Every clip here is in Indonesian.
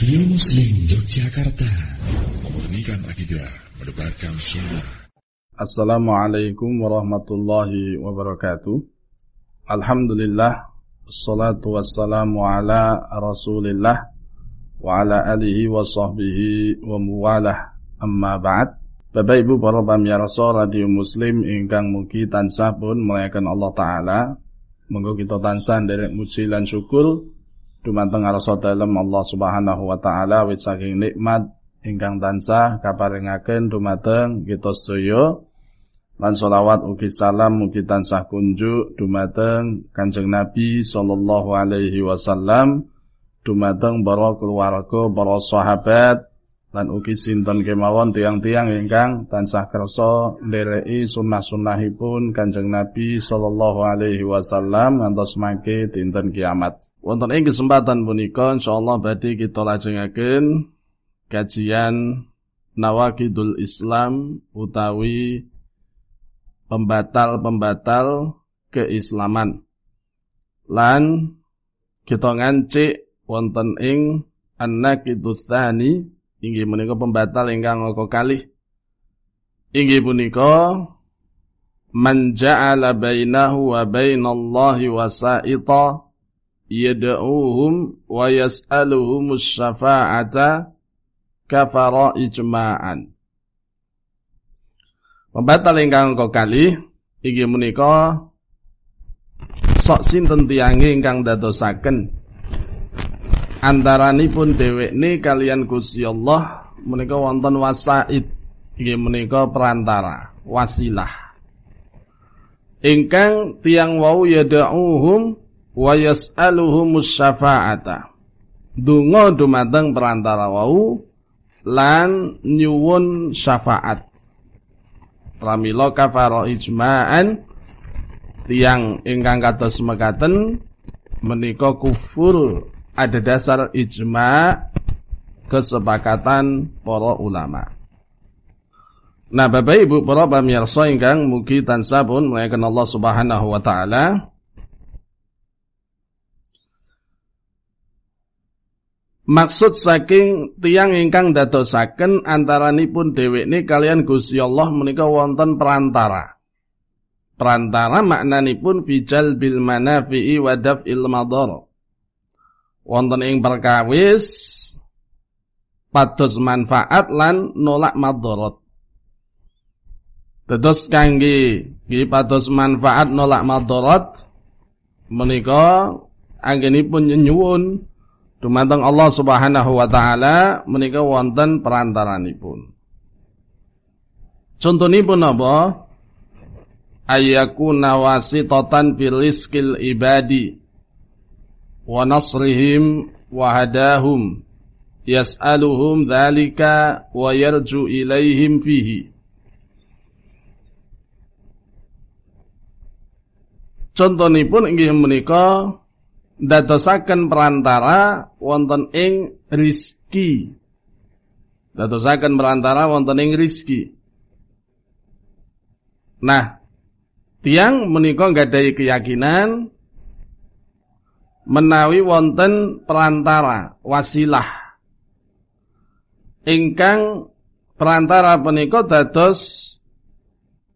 Radio Muslim Yogyakarta. Memurnikan akidah Mendebarkan sunnah. Assalamualaikum warahmatullahi wabarakatuh. Alhamdulillah Assalatu wassalamu ala rasulillah Wa ala alihi wa sahbihi wa muwalah. Amma ba'd. Bapak Ibu para pamirsa radio Muslim ingkang mugi tansah pun melayakan Allah taala. Monggo kita tansah nderek muji lan syukur dumateng ngarsa dalem Allah Subhanahu wa taala wit saking nikmat ingkang tansah kaparingaken dumateng kita sedaya. Lan selawat ugi salam mugi tansah kunjuk dumateng Kanjeng Nabi sallallahu alaihi wasallam dumateng para keluarga para sahabat lan ugi sinten kemawon tiang-tiang ingkang tansah kersa ndereki sunnah-sunnahipun Kanjeng Nabi sallallahu alaihi wasallam ngantos mangke dinten kiamat Wonten ing kesempatan punika insyaallah badhe kita lajengaken kajian Nawakidul Islam utawi pembatal-pembatal keislaman. Lan kita ngancik wonten ing An-Naqidus Tsani inggih menika pembatal ingkang kalih. Inggih punika man ja'ala bainahu wa bainallahi wasa'ita yad'uhum wa yas'aluhum syafa'ata kafara ijma'an. Pembatal ingkang kali inggih menika sok sinten tiyange ingkang dadosaken antaranipun dhewekne kalian Gusti Allah menika wonten wasaid inggih menika perantara wasilah ingkang tiang wau yad'uhum wa yas'aluhumus syafa'ata. Dungo dumateng perantara wau lan nyuwun syafaat. Pramila kafara ijma'an tiang ingkang kados mekaten menika kufur ada dasar ijma' kesepakatan para ulama. Nah, Bapak Ibu para pamirsa ingkang mugi tansah pun melayakan Allah Subhanahu wa taala Maksud saking tiang ingkang dadosaken antaranipun dhewekne kalian Gusti Allah menika wonten perantara. Perantara maknanipun fijal bil manafi'i wa daf'il madar. Wonten ing perkawis pados manfaat lan nolak madarat. Dados kangge nggih pados manfaat nolak madarat menika anggenipun nyuwun Dumateng Allah Subhanahu wa taala menika wonten perantaranipun. Contonipun apa? Ayyakuna wasitatan fil rizqil ibadi wa nasrihim wa hadahum yas'aluhum dzalika wa yarju ilaihim fihi. Contonipun inggih menika dadosaken perantara wonten ing rizki. Dadosaken perantara wonten ing rizki. Nah, tiang menika nggadahi keyakinan menawi wonten perantara wasilah ingkang perantara punika dados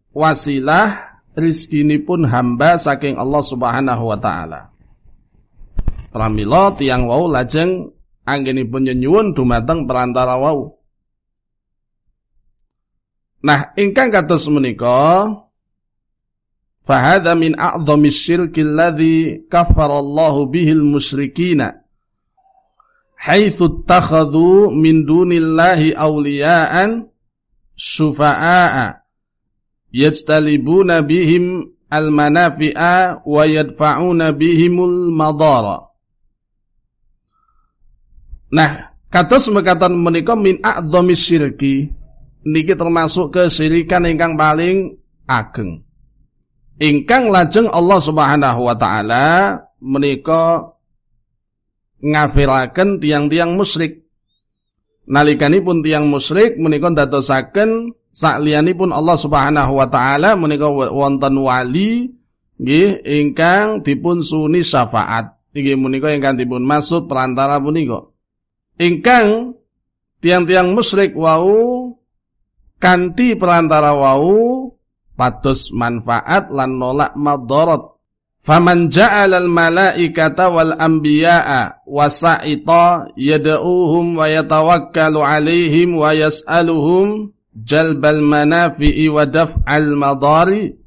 wasilah rizkinipun hamba saking Allah Subhanahu wa taala. Pramila tiang wau lajeng anggenipun nyenyuwun dumateng perantara wau. Nah, ingkang kados menika fahadha min a'dhami syirki alladhi kafarallahu bihil musyrikina haitsu takhadhu min dunillahi awliya'an syufa'a yajtalibuna bihim al-manafi'a wa yadfa'una bihimul madara Nah, kados mekatan menika min a'dhamis syirki niki termasuk kesyirikan ingkang paling ageng. Ingkang lajeng Allah Subhanahu wa taala menika ngafiraken tiang-tiang musyrik. Nalikanipun tiang musyrik menika ndadosaken sakliyanipun Allah Subhanahu wa taala menika wonten wali nggih ingkang dipun suni syafaat. Inggih menika ingkang dipun maksud perantara punika. Ingkang tiang-tiang musyrik wau kanti perantara wau patus manfaat lan nolak madarat. Faman ja'ala al malaikata wal anbiya'a wasa'ita yad'uuhum wa yatawakkalu 'alaihim wa yas'aluhum jalbal manafi'i wa daf'al madari.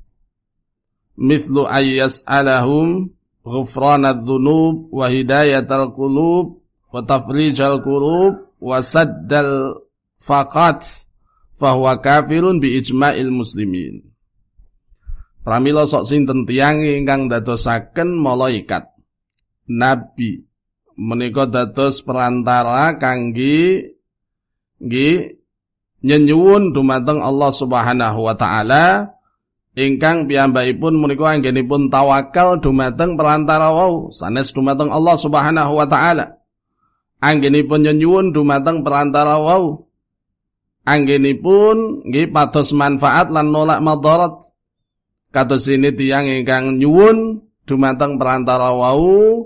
Mithlu ay yas'alahum ghufranadz dzunub wa hidayatal wa tafrijal qulub wa saddal faqat fahuwa kafirun bi ijma'il muslimin. Pramila sok sinten tiyang ingkang dadosaken malaikat nabi menika dados perantara kangge nggih nyenyuwun dumateng Allah Subhanahu wa taala. Ingkang piyambakipun menika anggenipun tawakal dumateng perantara wau sanes dumateng Allah Subhanahu wa taala anggenipun nyenyuwun dumateng perantara wau anggenipun nggih pados manfaat lan nolak madarat Kados ini tiang ingkang nyuwun dumateng perantara wau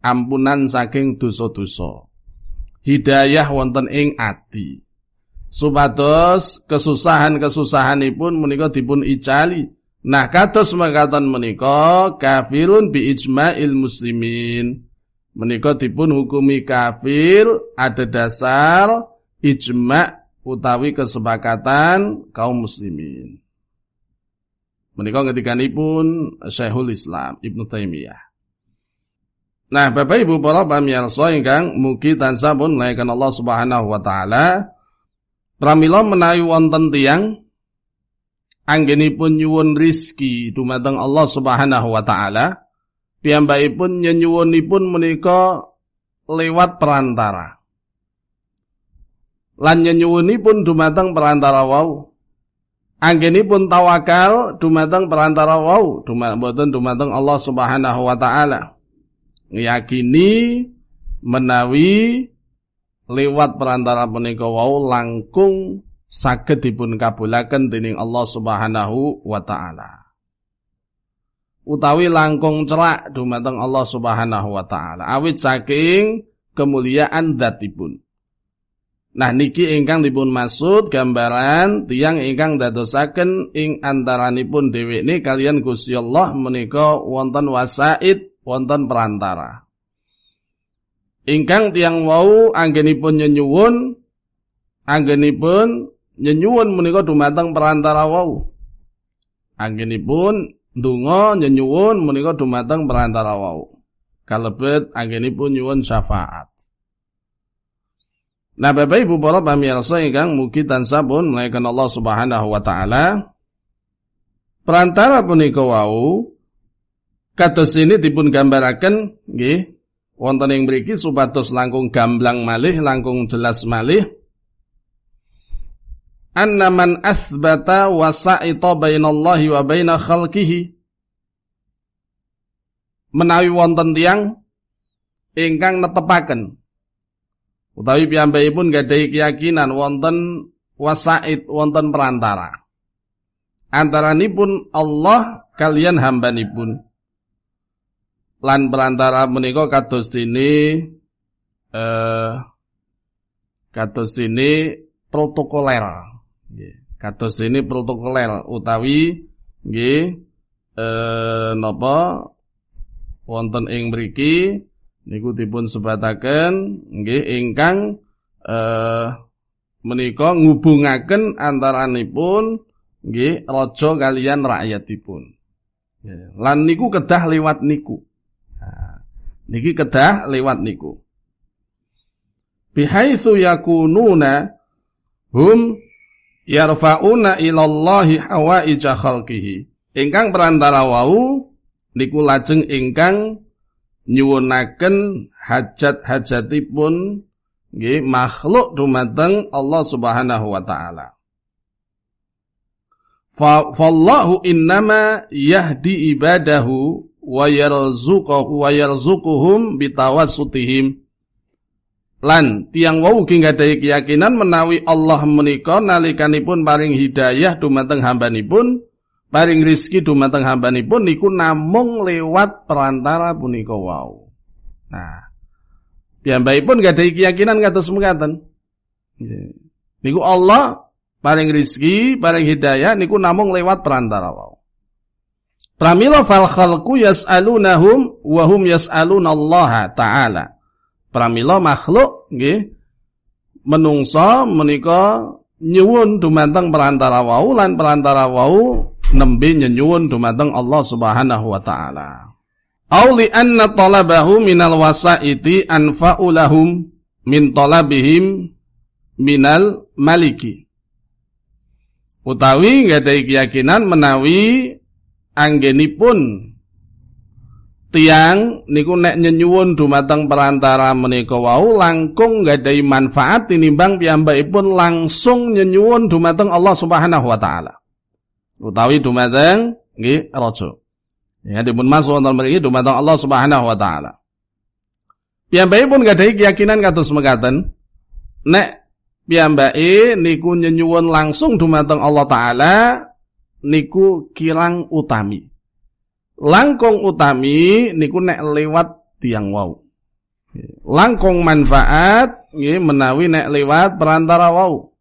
ampunan saking dosa-dosa. Hidayah wonten ing ati. Supados kesusahan-kesusahanipun menika dipun icali. Nah kados mengatakan menika kafirun bi ijma'il muslimin. Menika dipun hukumi kafir ada dasar ijma' utawi kesepakatan kaum muslimin. Menika pun Syekhul Islam Ibnu Taimiyah. Nah, Bapak Ibu para pamirsa ingkang mugi tansah pun menaikkan Allah Subhanahu wa taala pramila menawi wonten tiyang anggenipun nyuwun rizki dumateng Allah Subhanahu wa taala piyambakipun nyenyuwunipun menika lewat perantara. Lan nyenyuwunipun dumateng perantara wau pun tawakal dumateng perantara wau, dumateng dumateng Allah Subhanahu wa taala. Yakini menawi lewat perantara punika wau langkung saged dipun kabulaken dening Allah Subhanahu wa taala. Utawi langkung cerak dumateng Allah Subhanahu wa taala. Awit saking kemuliaan dzatipun. Nah niki ingkang dipun maksud gambaran tiang ingkang dadosaken ing antaranipun dheweke kalian Gusti Allah menika wonten wasaid, wonten perantara. Ingkang tiang wau anggenipun nyenyuwun anggenipun nyenyuwun menika dumateng perantara wau. Anggenipun ndonga nyenyuwun menika dumateng perantara wau. Kalebet anggenipun nyuwun syafaat. Nah Bapak Ibu para pamirsa ingkang mugi tansah pun melayakan Allah Subhanahu wa taala perantara punika wau kados ini dipun gambaraken nggih wonten ing mriki supados langkung gamblang malih langkung jelas malih anna man athbata wasa'ita bainallahi wa baina khalqihi menawi wonten tiang ingkang netepaken Utawi piyambakipun gadai keyakinan wonten wasaid wonten perantara. Antaranipun Allah kalian hambanipun. Lan perantara menika kados ini eh kados ini protokoler. Kados ini protokoler utawi nggih eh napa wonten ing mriki niku dipun sebataken nggih ingkang eh menika ngubungaken antaranipun nggih raja kalian rakyatipun. Lan niku kedah lewat niku. Niki kedah lewat niku. Bihaitsu yakununa hum yarfa'una ilallahi hawaija khalqihi. Ingkang perantara wau niku lajeng ingkang nyuwunaken hajat-hajatipun nggih makhluk dumateng Allah Subhanahu wa taala. Fallahu innama yahdi ibadahu wa yarzuquhu wa yarzuquhum bitawassutihim. Lan tiang wau ugi nggadahi keyakinan menawi Allah menika nalikanipun paring hidayah dumateng hambanipun paring rizki dumateng hambanipun niku namung lewat perantara punika wau. Nah, Piyambakipun gak ada keyakinan kata semekatan. Niku Allah paling rizki, paling hidayah niku namung lewat perantara wau. Pramila fal yas'alunahum wa hum yas'alunallaha ta'ala. Pramila makhluk nggih menungso menika nyuwun dumateng perantara wau lan perantara wau nembe nyuwun dumateng Allah Subhanahu wa taala. Au li anna talabahu minal wasaiti anfa'u lahum min talabihim minal maliki. Utawi nggak ada keyakinan menawi anggenipun tiang niku nek nyenyuwun dumateng perantara menika wau langkung gadai manfaat tinimbang piyambakipun langsung nyenyuwun dumateng Allah Subhanahu wa taala. Utawi dumateng nggih raja. Ya dipun masuk wonten mriki dumateng Allah Subhanahu wa taala. Piyambakipun gadai keyakinan kados mekaten nek piyambake niku nyenyuwun langsung dumateng Allah taala niku kirang utami. Langkung utami niku nek lewat tiang wau. Langkung manfaat nggih menawi nek lewat perantara wau.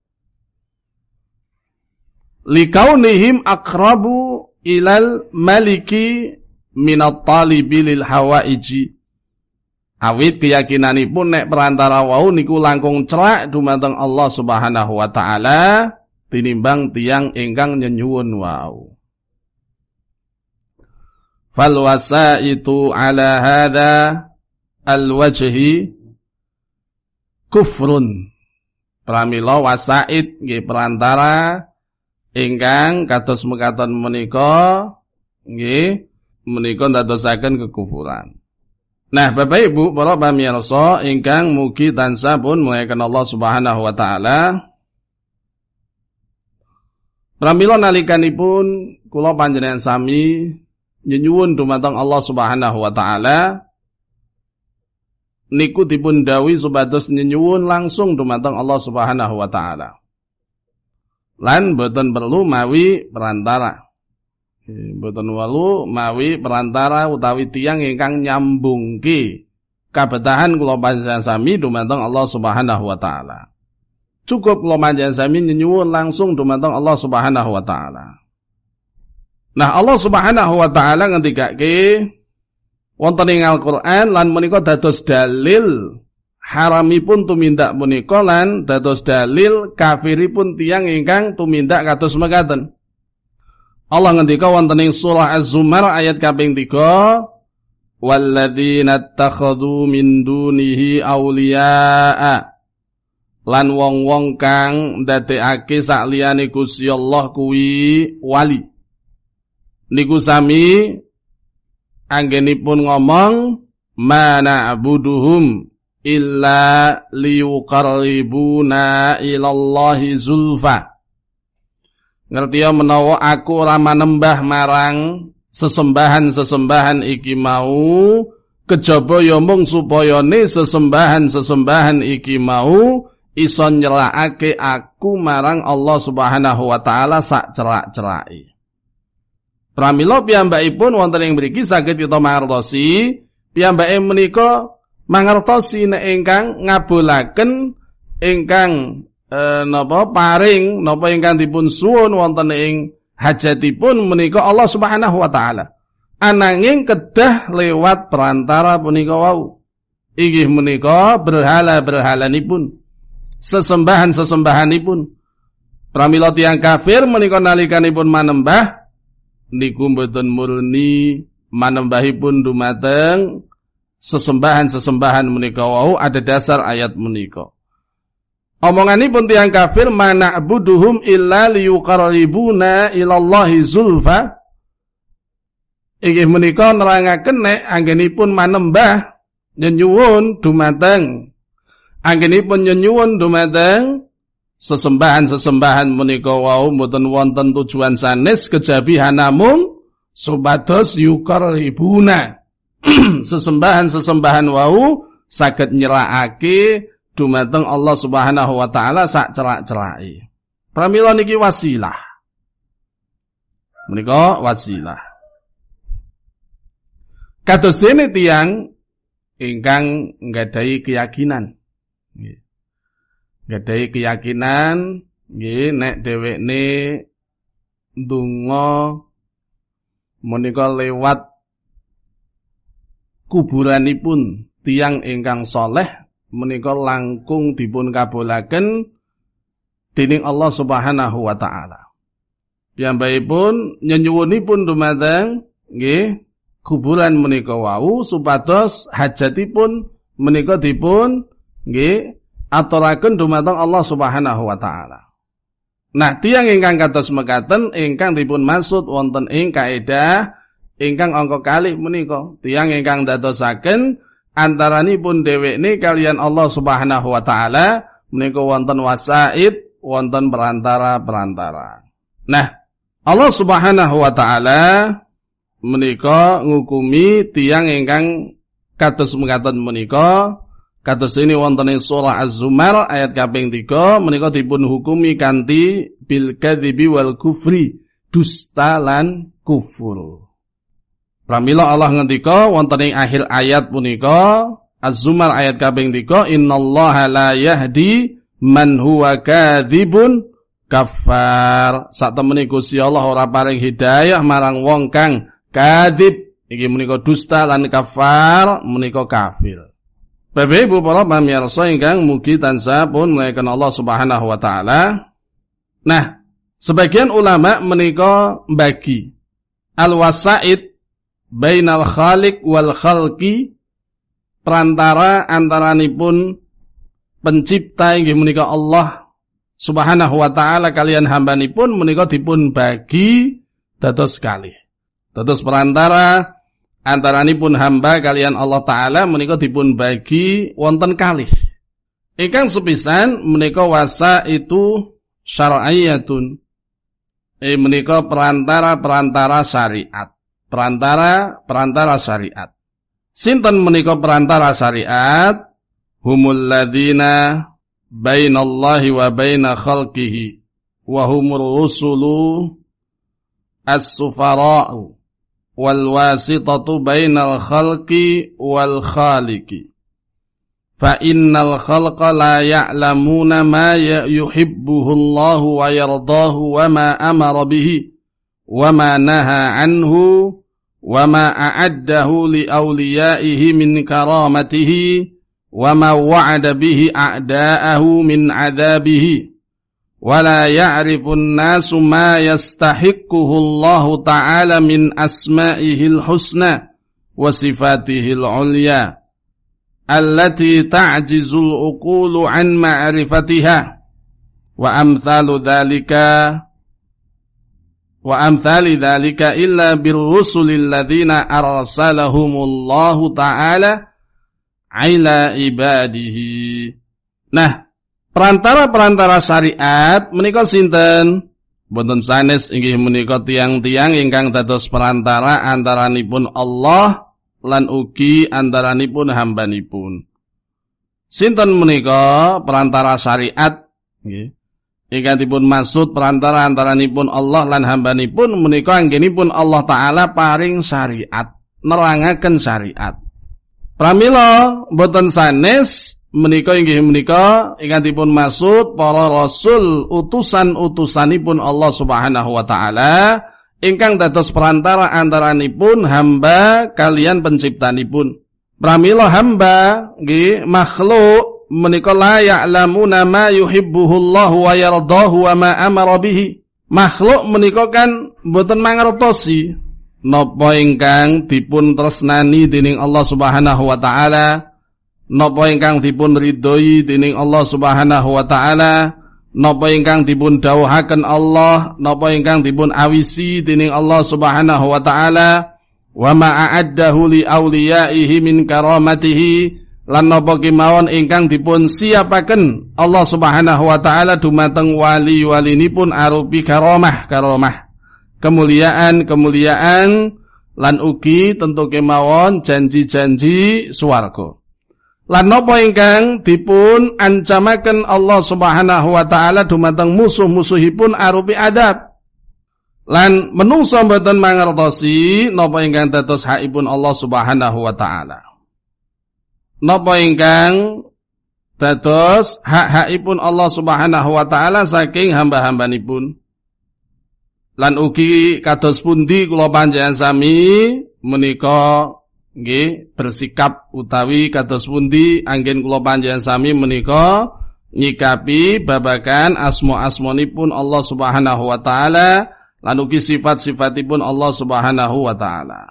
Likaunihim akrabu ilal maliki minat talibi lil hawaiji. Awit keyakinanipun nek perantara wau niku langkung celak dumateng Allah Subhanahu wa taala tinimbang tiang ingkang nyenyuwun wau. Fal wasaitu ala hadha al wajhi kufrun. Pramila wasaid nggih perantara ingkang kados mekaten menika nggih menika ndadosaken kekufuran. Nah, Bapak Ibu, para pamirsa ingkang mugi tansah pun muliakan Allah Subhanahu wa taala, Pramila nalikanipun kula panjenengan sami nyenyuwun dumateng Allah Subhanahu wa taala niku dipun dawuhi supados nyenyuwun langsung dumateng Allah Subhanahu wa taala. Lan boten perlu mawi perantara. Boten walu mawi perantara utawi tiang ingkang nyambungke kabetahan kula panjenengan sami dumateng Allah Subhanahu wa taala. Cukup lo manjan sami nyuwun langsung dumateng Allah Subhanahu wa taala. Nah, Allah Subhanahu wa taala ngendikake wonten ing Al-Qur'an lan menika dados dalil haramipun tumindak punika lan dados dalil kafiripun tiang ingkang tumindak kados mekaten. Allah ngendika wonten ing surah Az-Zumar ayat kaping 3 walladzina takhadhu min dunihi awliya'a lan wong-wong kang ndadekake sak liyane Gusti Allah kuwi wali. Niku sami anggenipun ngomong mana abuduhum illa liyuqarribuna ilallahi zulfa. Ngerti ya menawa aku ora manembah marang sesembahan-sesembahan iki mau kejaba ya mung supayane sesembahan-sesembahan iki mau iso nyelakake aku marang Allah Subhanahu wa taala sak cerak-cerake. Pramila piyambakipun wonten ing mriki saged kita mangertosi piyambake menika mangertosi nek ingkang ngabulaken ingkang e, napa paring napa ingkang dipun suwun wonten ing hajatipun menika Allah Subhanahu wa taala. Ananging kedah lewat perantara punika wau. Inggih menika berhala-berhalanipun sesembahan-sesembahanipun. Pramila tiang kafir menika nalikanipun manembah niku mboten murni manembahipun dumateng sesembahan-sesembahan menika wau ada dasar ayat menika. Omonganipun tiang kafir mana buduhum illa liyuqarribuna ilallahi zulfa. Inggih menika nerangaken nek anggenipun manembah nyenyuwun dumateng anggenipun nyenyuwun dumateng sesembahan-sesembahan menika wau mboten wonten tujuan sanes kejabi namung supados yukaribuna sesembahan-sesembahan wau saged nyerakake dumateng Allah Subhanahu wa taala sak cerak-cerake. Pramila niki wasilah. Menika wasilah. Kados tiang ingkang nggadahi keyakinan. Nggih. Nggadahi keyakinan nggih nek dhewekne ndonga menika lewat kuburanipun tiang ingkang soleh menika langkung dipun kabulaken dening Allah Subhanahu wa taala. Piyambakipun nyenyuwunipun dumateng nggih kuburan menika wau supados hajatipun menika dipun nggih aturaken dumateng Allah Subhanahu wa taala. Nah, tiang ingkang kados mekaten ingkang dipun maksud wonten ing kaidah ingkang angka kalih menika tiang ingkang dadosaken antaranipun dhewekne kalian Allah Subhanahu wa taala menika wonten wasaid wonten perantara-perantara. Nah, Allah Subhanahu wa taala menika ngukumi tiang ingkang kados mekaten menika kados ini wonten ing surah Az-Zumar ayat kaping 3 menika dipun hukumi kanthi bil kadzibi wal kufri dusta lan kufur. Pramila Allah ngendika wonten ing akhir ayat punika Az-Zumar ayat kaping 3 innallaha la yahdi man huwa kadzibun kafar sak temene Gusti Allah ora paring hidayah marang wong kang kadzib iki menika dusta lan kafar menika kafir Bapak Ibu para pamirsa ingkang mugi tansah pun melayakan Allah Subhanahu wa taala. Nah, sebagian ulama menika bagi al-wasaid bainal khaliq wal khalqi perantara antaranipun pencipta inggih menika Allah Subhanahu wa taala kalian pun menika dipun bagi dados sekali. Dados perantara antaranipun hamba kalian Allah taala menika dipun bagi wonten kalih. Ingkang sepisan menika wasa itu syar'iyatun. Eh menika perantara-perantara syariat. Perantara-perantara syariat. Sinten menika perantara syariat? Humul ladina bainallahi wa baina khalqihi wa humur rusulu as-sufara'u والواسطة بين الخلق والخالق. فإن الخلق لا يعلمون ما يحبه الله ويرضاه وما أمر به وما نهى عنه وما أعده لأوليائه من كرامته وما وعد به أعداءه من عذابه. ولا يعرف الناس ما يستحقه الله تعالى من أسمائه الحسنى وصفاته العليا التي تعجز العقول عن معرفتها وأمثال ذلك وأمثال ذلك إلا بالرسل الذين أرسلهم الله تعالى aila ibadihi. Nah, perantara-perantara syariat menika sinten? Boten sanes inggih menika tiang-tiang ingkang dados perantara antaranipun Allah lan ugi antaranipun hambanipun. Sinten menika perantara syariat nggih. Ingkang dipun maksud perantara antaranipun Allah lan hambanipun menika anggenipun Allah taala paring syariat, nerangaken syariat. Pramila boten sanes menika inggih menika ingkang maksud para rasul utusan-utusanipun Allah Subhanahu wa taala ingkang dados perantara antaranipun hamba kalian penciptanipun. Pramila hamba nggih makhluk menika la ya'lamuna ma yuhibbuhullah wa yardahu wa ma amara bihi. Makhluk menika kan boten mangertosi napa ingkang dipun tresnani dening Allah Subhanahu wa taala napa ingkang dipun ridhoi dening Allah Subhanahu wa taala? Napa ingkang dipun dawuhaken Allah? Napa ingkang dipun awisi dening Allah Subhanahu wa taala? Wa ma a'addahu li awliyaihi min karamatihi? Lan napa kemawon ingkang dipun siapaken Allah Subhanahu wa taala dumateng wali-walinipun arupi karamah karamah. Kemuliaan-kemuliaan lan ugi tentu kemawon janji-janji swarga. Lan napa ingkang dipun ancamaken Allah Subhanahu wa taala dumateng musuh-musuhipun arupi adab. Lan menungso mboten mangertosi napa ingkang dados haipun Allah Subhanahu wa taala. napa ingkang dados hak-hakipun Allah Subhanahu wa taala saking hamba-hambanipun. Lan ugi kados pundi kula panjenengan sami menika nggih bersikap utawi kados pundi anggen kula panjenengan sami menika nyikapi babakan asma-asmanipun Allah Subhanahu wa taala lan ugi sifat-sifatipun Allah Subhanahu wa taala.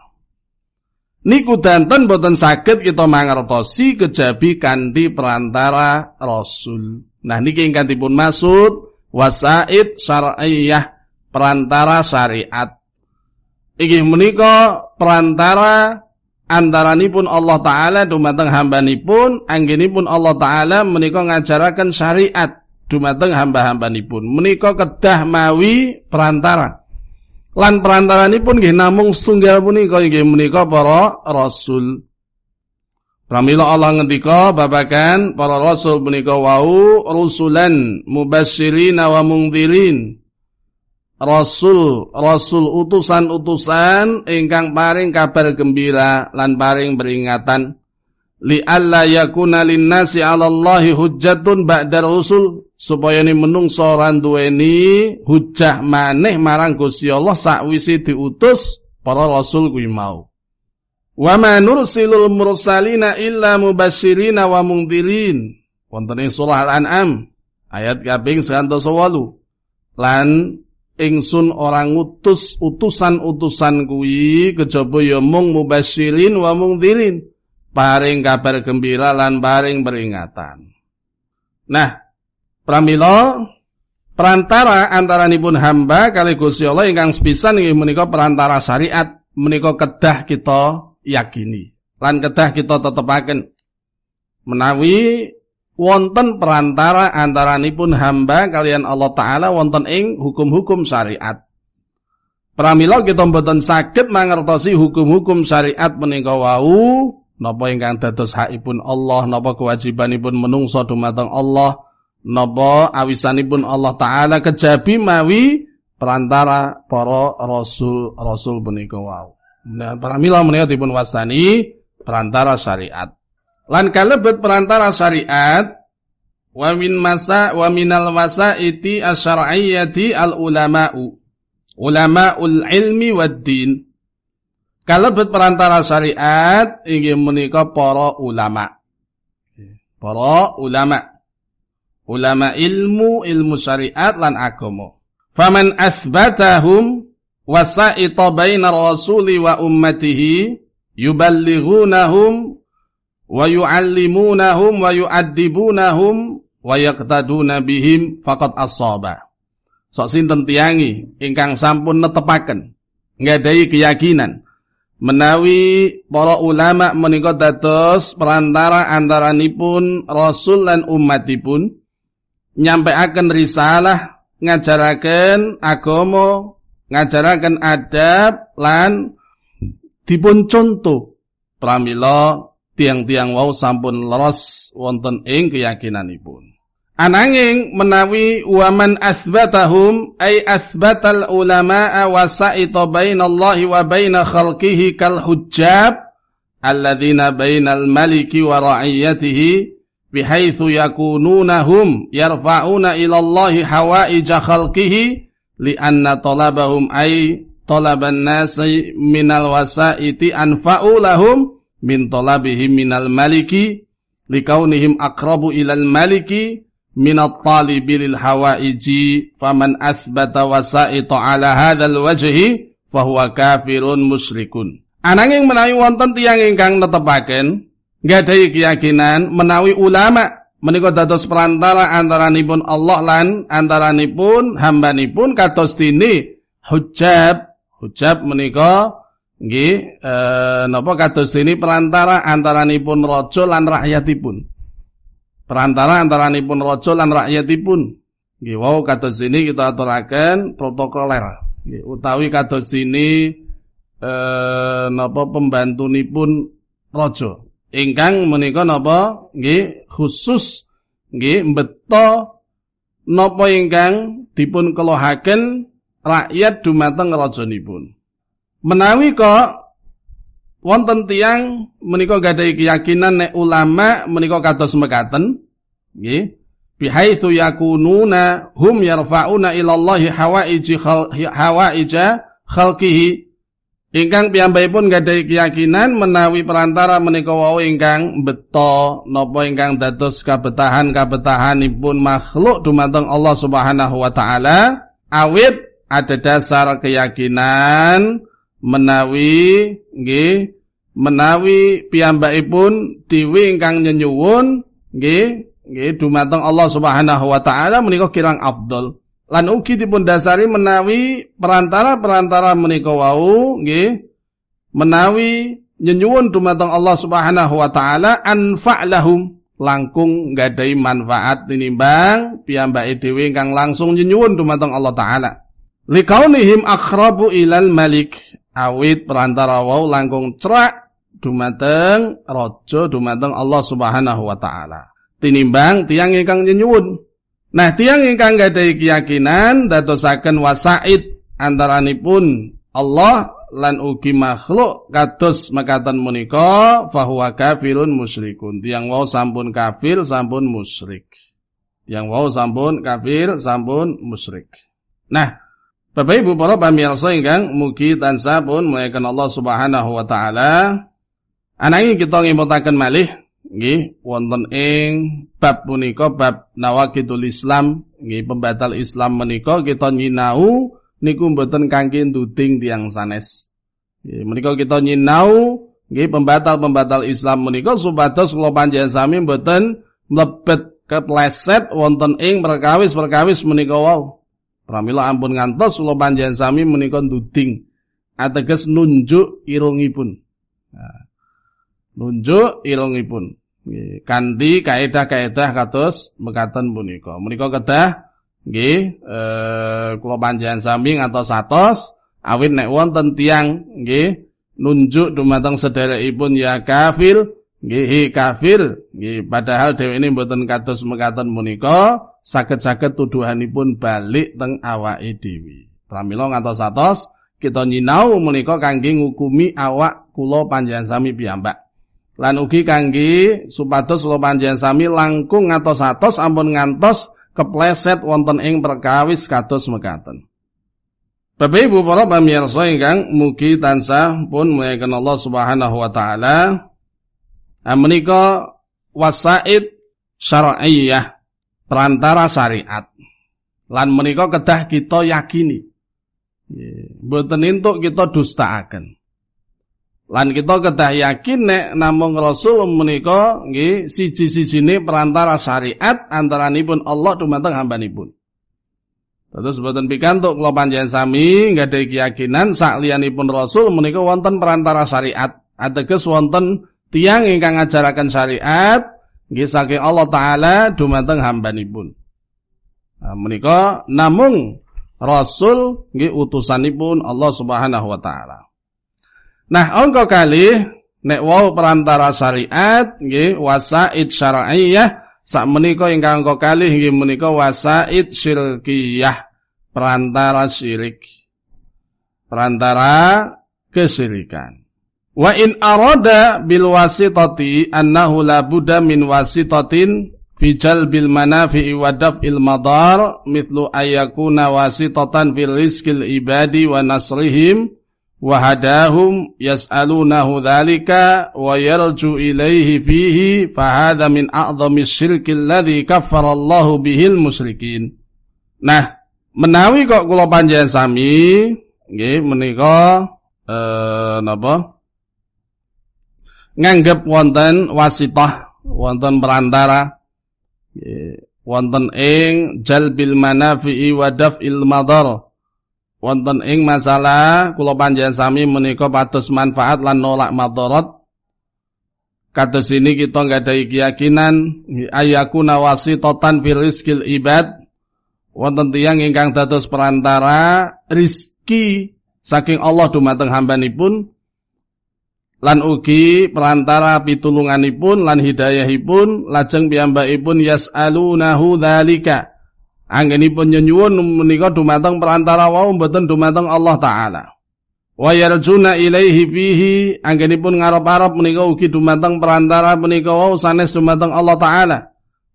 Niku danten boten saged kita mangertosi kejabi kanthi perantara Rasul. Nah niki ingkang dipun maksud wasaid syar'iyyah perantara syariat. Iki menika perantara antaranipun Allah taala dumateng hambanipun anggenipun Allah taala menika ngajaraken syariat dumateng hamba-hambanipun. Menika kedah mawi perantara lan perantaranipun nggih namung setunggal punika inggih menika para rasul. Pramila Allah ngendika babakan para rasul punika wau rusulan mubasyirin wa mungdirin. Rasul, rasul utusan-utusan ingkang paring kabar gembira lan paring peringatan li alla yakuna linnasi 'ala Allahi hujjatun ba'da rusul supaya ni menungso ora duweni hujah maneh marang Gusti Allah sakwise diutus para rasul kuwi mau. Wa ma nursilul mursalina illa mubasyirina wa mungdirin. Wonten ing surah Al-An'am ayat kaping 108. Lan ingsun orang ngutus utusan-utusan kuwi kejaba ya mung mubasyirin wa mungdirin paring kabar gembira lan paring peringatan. Nah, pramila perantara antaranipun hamba kali Gusti Allah ingkang sepisan inggih menika perantara syariat menika kedah kita yakini lan kedah kita tetepaken menawi wonten perantara antaranipun hamba kalian Allah taala wonten ing hukum-hukum syariat. Pramila kita mboten saged mangertosi hukum-hukum syariat menika wau napa ingkang dados hakipun Allah napa kewajibanipun menungso dumateng Allah napa awisanipun Allah taala kejabi mawi perantara para rasul rasul punika wau nah para mila menika dipun wasani perantara syariat lan kalebet perantara syariat wa min masa wa minal wasaiti asyar'iyyati al ulama'u ulamaul ilmi wad din Kalebet perantara syariat inggih menika para ulama. Para ulama. Ulama ilmu, ilmu syariat lan agama. Faman asbatahum wasa'ita baina rasuli wa ummatihi yuballighunahum wa yu'allimunahum wa yu'addibunahum wa yaqtaduna bihim faqad asaba. Sok sinten tiangi ingkang sampun netepaken nggadahi keyakinan menawi para ulama menika dados perantara antaranipun rasul lan umatipun nyampaikan risalah ngajaraken agama ngajaraken adab lan dipun contoh pramila tiang-tiang wau sampun leres wonten ing keyakinanipun. Ananging menawi waman asbatahum ay asbatal ulama'a wa sa'ita bainallahi wa baina khalqihi kal hujjab alladhina bainal maliki wa ra'iyatihi bihaitsu yakununahum yarfa'una ila Allahi hawaija khalqihi li'anna talabahum ay talaban nasi minal wasaiti anfa'u lahum min talabihim minal maliki likaunihim aqrabu ilal maliki minat talibi lil hawaiji faman asbata wasa'ita ala hadzal wajhi fahuwa kafirun musyrikun. Ananging menawi wonten tiyang ingkang netepaken nggadahi keyakinan menawi ulama menika dados perantara antaranipun Allah lan antaranipun hambanipun kados dini hujab hujab menika nggih eh, napa kados dini perantara antaranipun raja lan rakyatipun perantara antara nipun rojo lan rakyatipun. Nggih wau kados sini kita aturaken protokoler. Nggih utawi kados sini eh napa pembantunipun raja. Ingkang menika napa nggih khusus nggih mbeta napa ingkang dipun kelohaken rakyat dumateng rajanipun. Menawi kok wonten tiang menika gadai keyakinan nek ulama menika kados mekaten nggih bihaitsu yakununa hum yarfa'una ila Allah hawaiji hawaija khalqihi. Ingkang piyambakipun gadai keyakinan menawi perantara menika wau ingkang beto napa ingkang dados kabetahan kabetahanipun makhluk dumateng Allah Subhanahu wa taala awit ada dasar keyakinan menawi nggih menawi piyambakipun dewi ingkang nyenyuwun nggih nggih dumateng Allah Subhanahu wa taala menika kirang afdol. Lan ugi dipun dasari menawi perantara-perantara menika wau nggih menawi nyenyuwun dumateng Allah Subhanahu wa taala anfa' langkung nggadahi manfaat tinimbang piyambake dhewe ingkang langsung nyenyuwun dumateng Allah taala. Likaunihim akrabu ilal malik awit perantara wau langkung cerak dumateng raja dumateng Allah Subhanahu wa taala. Tinimbang tiang ingkang nyenyuwun. Nah, tiang ingkang gadai keyakinan dadosaken wasaid antaranipun Allah lan ugi makhluk kados mekaten menika fahuwa kafirun musyrikun. Tiang wau sampun kafir, sampun musyrik. Tiang wau sampun kafir, sampun musyrik. Nah, Bapak Ibu para pamirsa ingkang mugi tansah pun muliakan Allah Subhanahu wa taala Ananging kita ngimutaken malih nggih wonten ing bab punika bab nawakidul Islam nggih pembatal Islam menika kita nyinau niku mboten kangge nduding tiang sanes. Nggih menika kita nyinau nggih pembatal-pembatal Islam menika supados kula panjenengan sami mboten mlebet kepleset wonten ing perkawis-perkawis menika wau. Pramila ampun ngantos kula panjenengan sami menika nduding ateges nunjuk irungipun. Nah, nunjuk ilungipun kanthi kaedah-kaedah kados mekaten punika. Menika kedah nggih eh kula panjenengan sami ngantos satos awit nek wonten tiyang nggih nunjuk dumateng sederekipun ya kafir nggih kafir nggih padahal ini mboten kados mekaten punika saged-saged tuduhanipun balik teng awake dhewe pramila ngantos satos kita nyinau menika kangge ngukumi awak kula panjenengan sami piyambak lan ugi kangge supados kula panjenengan sami langkung ngantos atos ampun ngantos kepleset wonten ing perkawis kados mekaten. Bapak Ibu para pamirsa ingkang mugi tansah pun muliakan Allah Subhanahu wa taala. Menika wasaid syar'iyyah perantara syariat. Lan menika kedah kita yakini. Mboten entuk kita dustaaken. Lan kita kedah yakin nek namung Rasul menika nggih siji-sijine perantara syariat antaranipun Allah dumateng hambanipun. Terus boten pikantuk kula panjenengan sami nggada keyakinan sakliyanipun Rasul menika wonten perantara syariat. Ateges wonten tiang ingkang ngajaraken syariat nggih Allah taala dumateng hambanipun. Nah, menika namung Rasul nggih utusanipun Allah Subhanahu wa taala. Nah, angka kali nek wau perantara syariat nggih wasaid syar'iyyah sak menika ingkang angka kali nggih menika wasaid syirkiyah perantara syirik. Perantara kesirikan. Wa in arada bil wasitati annahu la budda min wasitatin fi jalbil manafi wa daf'il madar mithlu ayyakuna wasitatan fil rizqil ibadi wa nasrihim wa hadahum yas'alunahu dhalika wa yarju ilaihi fihi fa hadha min a'dhami syirki alladhi kaffara Allahu bihil musyrikin. Nah, menawi kok kula panjenengan sami nggih menika eh napa? Nganggep wonten wasitah wonten perantara wonten ing jalbil manafi'i wa daf'il madar. Wonten ing masalah kula panjenengan sami menika pados manfaat lan nolak madarat. Kados ini kita nggadahi keyakinan ayakuna wasitatan fil rizqil ibad. Wonten tiyang ingkang dados perantara rizki saking Allah dumateng hambanipun lan ugi perantara pitulunganipun lan hidayahipun lajeng piyambakipun yas'alunahu dzalika. Anggenipun nyuwun menika dumateng perantara wau mboten dumateng Allah taala. wa yarjuna ilaihi fihi anggenipun ngarep-arep menika ugi dumateng perantara menika wau sanes dumateng Allah taala.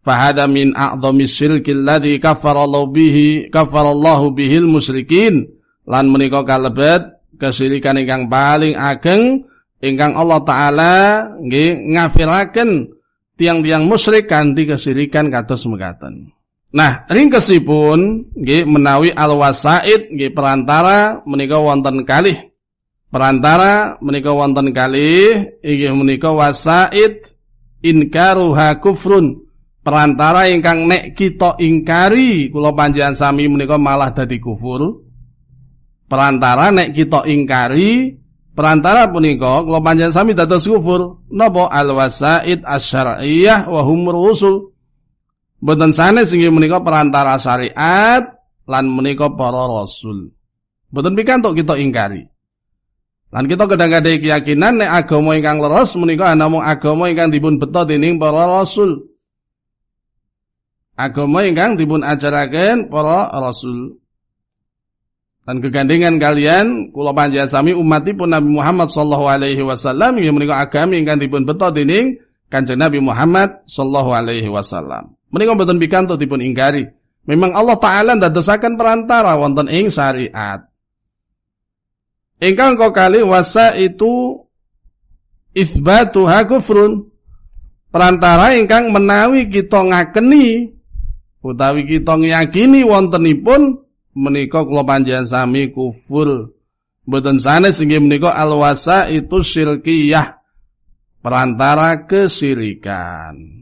Fahada min a'dhami syirkil ladzi kafarallahu bihi kafarallahu bihil musyrikin. Lan menika kalebet kesirikan ingkang paling ageng ingkang Allah taala nggih ngafiraken tiang-tiang musyrik kanthi kesirikan kados mekaten. Nah, ringkesipun nggih menawi al-wasaid nggih perantara menika wonten kalih. Perantara menika wonten kalih inggih menika wasaid inkaruha kufrun. Perantara ingkang nek kita ingkari kula panjenengan sami menika malah dadi kufur. Perantara nek kita ingkari perantara punika kula panjenengan sami dados kufur napa al wasaid asyariyah wa hum rusul boten sanes inggih menika perantara syariat lan menika para rasul boten pikantuk kita ingkari Lan kita kadang-kadang keyakinan nek agama ingkang leres menika namung agama ingkang dipun beto dening para rasul. Agama ingkang dipun ajaraken para rasul. Dan kegandengan kalian kula panjenengan sami umatipun Nabi Muhammad sallallahu alaihi wasallam inggih menika agama ingkang dipun beto dening Kanjeng Nabi Muhammad sallallahu alaihi wasallam. Menika mboten pikantuk dipun ingkari. Memang Allah taala ndadosaken perantara wonten ing syariat. Ingkang kau kali wasa itu isbatuha kufrun. Perantara ingkang menawi kita ngakeni utawi kita ngiyakini wontenipun menika kula panjenengan sami kufur. Mboten sanes inggih menika alwasa itu syirkiyah. Perantara kesirikan.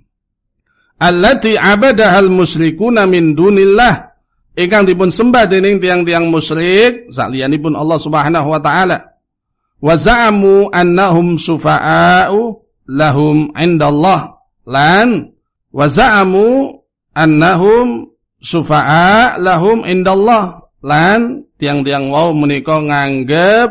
Allati abadahal musyrikuna min dunillah ingkang dipun sembah dening tiang-tiang musyrik sakliyanipun Allah Subhanahu wa taala wa za'amu annahum sufa'a'u lahum indallah lan wa za'amu annahum sufa'a lahum indallah lan tiang-tiang wau menika nganggep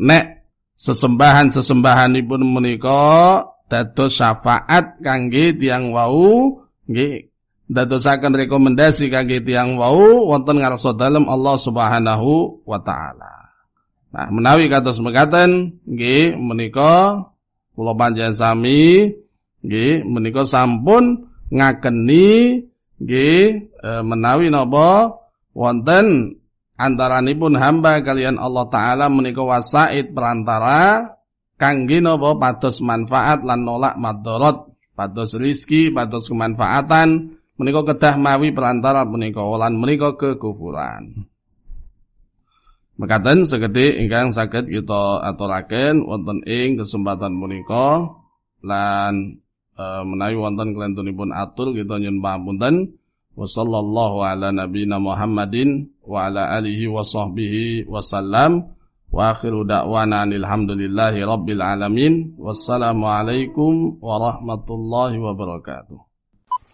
nek sesembahan-sesembahanipun menika dados syafaat kangge tiang wau nggih dadosaken rekomendasi kangge tiyang wau wonten ngarsa dalem Allah Subhanahu wa taala. Nah, menawi kados mekaten nggih menika kula panjenengan sami nggih menika sampun ngakeni nggih e, menawi napa wonten antaranipun hamba kalian Allah taala menika wasaid perantara kangge napa pados manfaat lan nolak madharat, pados rizki, pados kemanfaatan menika kedah mawi perantara menika lan menika kekufuran. Mekaten segede ingkang saged kita aturaken wonten ing kesempatan menika lan e, menawi wonten kelentunipun atur kita nyun pamunten wa sallallahu ala nabiyina Muhammadin wa ala alihi wa sahbihi wasallam wa akhiru da'wana alhamdulillahi rabbil alamin. Wassalamu alaikum warahmatullahi wabarakatuh